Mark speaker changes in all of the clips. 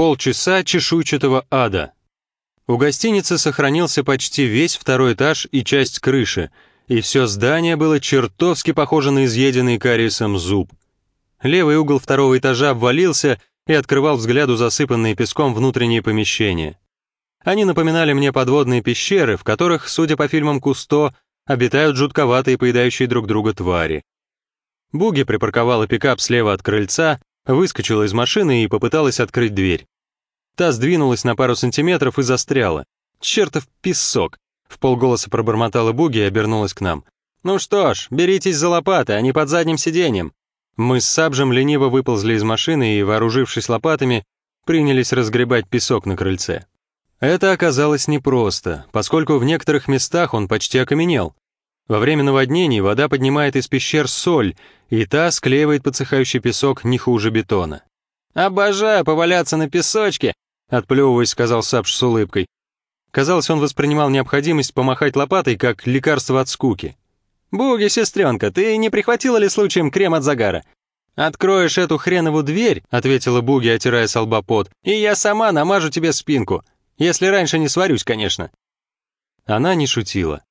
Speaker 1: Полчаса чешуйчатого ада. У гостиницы сохранился почти весь второй этаж и часть крыши, и все здание было чертовски похоже на изъеденный кариесом зуб. Левый угол второго этажа обвалился и открывал взгляду засыпанные песком внутренние помещения. Они напоминали мне подводные пещеры, в которых, судя по фильмам Кусто, обитают жутковатые поедающие друг друга твари. Буги припарковала пикап слева от крыльца, выскочила из машины и попыталась открыть дверь. Та сдвинулась на пару сантиметров и застряла. «Чертов песок!» — в полголоса пробормотала Буги и обернулась к нам. «Ну что ж, беритесь за лопаты, не под задним сиденьем». Мы с Сабжем лениво выползли из машины и, вооружившись лопатами, принялись разгребать песок на крыльце. Это оказалось непросто, поскольку в некоторых местах он почти окаменел. Во время наводнений вода поднимает из пещер соль, и та склеивает подсыхающий песок не хуже бетона. «Обожаю поваляться на песочке», — отплевываясь, сказал Сапш с улыбкой. Казалось, он воспринимал необходимость помахать лопатой как лекарство от скуки. «Буги, сестренка, ты не прихватила ли случаем крем от загара?» «Откроешь эту хренову дверь», — ответила Буги, отирая с лба пот, «и я сама намажу тебе спинку. Если раньше не сварюсь, конечно». Она не шутила.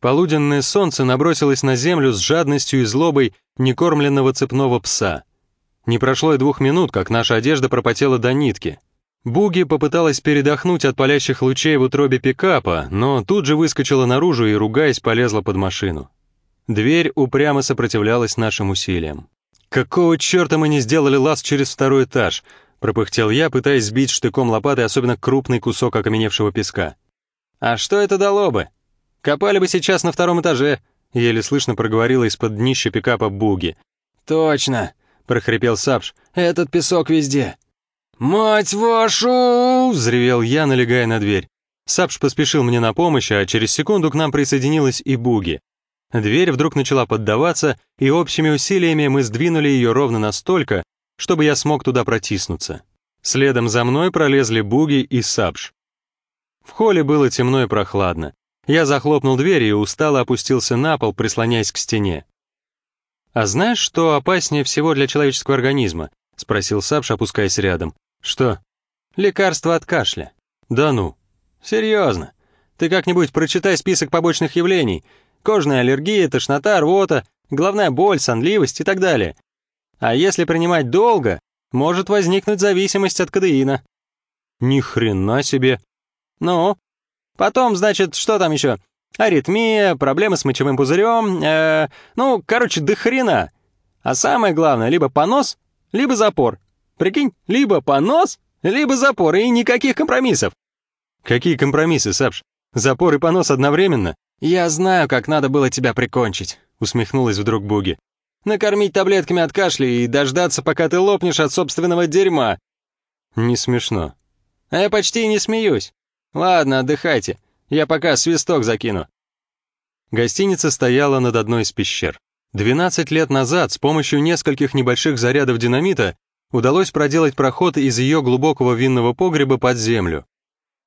Speaker 1: Полуденное солнце набросилось на землю с жадностью и злобой некормленного цепного пса. Не прошло и двух минут, как наша одежда пропотела до нитки. Буги попыталась передохнуть от палящих лучей в утробе пикапа, но тут же выскочила наружу и, ругаясь, полезла под машину. Дверь упрямо сопротивлялась нашим усилиям. «Какого черта мы не сделали лаз через второй этаж?» пропыхтел я, пытаясь сбить штыком лопаты особенно крупный кусок окаменевшего песка. «А что это дало бы? Копали бы сейчас на втором этаже», еле слышно проговорила из-под днища пикапа Буги. «Точно!» — прохрипел Сапш. «Этот песок везде!» «Мать вашу!» — взревел я, налегая на дверь. Сапш поспешил мне на помощь, а через секунду к нам присоединилась и Буги. Дверь вдруг начала поддаваться, и общими усилиями мы сдвинули ее ровно настолько, чтобы я смог туда протиснуться. Следом за мной пролезли Буги и Сапш. В холле было темно и прохладно. Я захлопнул дверь и устало опустился на пол, прислоняясь к стене. «А знаешь, что опаснее всего для человеческого организма?» — спросил Сапш, опускаясь рядом. «Что?» «Лекарство от кашля». «Да ну». «Серьезно. Ты как-нибудь прочитай список побочных явлений. Кожная аллергия, тошнота, рвота, головная боль, сонливость и так далее. А если принимать долго, может возникнуть зависимость от кадеина. Ни хрена себе. Ну, потом, значит, что там еще? Аритмия, проблемы с мочевым пузырем, э, ну, короче, до хрена. А самое главное, либо понос, либо запор. Прикинь, либо понос, либо запор, и никаких компромиссов. Какие компромиссы, Сапш? Запор и понос одновременно? Я знаю, как надо было тебя прикончить, усмехнулась вдруг Буги накормить таблетками от кашля и дождаться, пока ты лопнешь от собственного дерьма». «Не смешно». «А я почти не смеюсь. Ладно, отдыхайте. Я пока свисток закину». Гостиница стояла над одной из пещер. 12 лет назад с помощью нескольких небольших зарядов динамита удалось проделать проход из ее глубокого винного погреба под землю.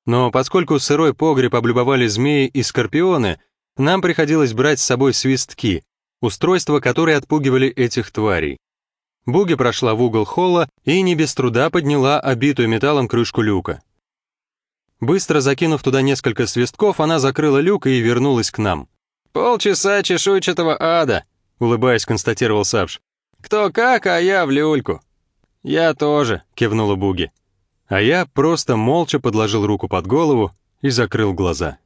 Speaker 1: Но поскольку сырой погреб облюбовали змеи и скорпионы, нам приходилось брать с собой свистки, устройства, которые отпугивали этих тварей. Буги прошла в угол холла и не без труда подняла обитую металлом крышку люка. Быстро закинув туда несколько свистков, она закрыла люк и вернулась к нам. «Полчаса чешуйчатого ада», — улыбаясь, констатировал Савш. «Кто как, а я в люльку». «Я тоже», — кивнула Буги. А я просто молча подложил руку под голову и закрыл глаза.